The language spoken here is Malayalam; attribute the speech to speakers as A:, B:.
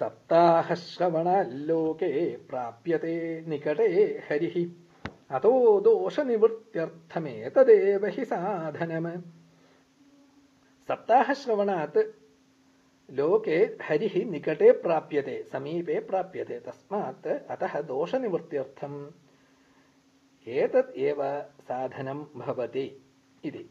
A: സപ്താഹശ്രവണല്ലോകേ പ്രാപ്യത്തെ നികടേ ഹരി. അതോ ദോഷനിവൃത്യർത്ഥമേതദേവ ഹി സാധനം. സപ്താഹശ്രവണാത് ലോകേ ഹരി നികടേ പ്രാപ്യത്തെ സമീപേ പ്രാപ്യത്തെ തസ്മാത് അത ദോഷനിവൃത്യർത്ഥം. ഏതത് സാധനം ഭവതി? ഇതി.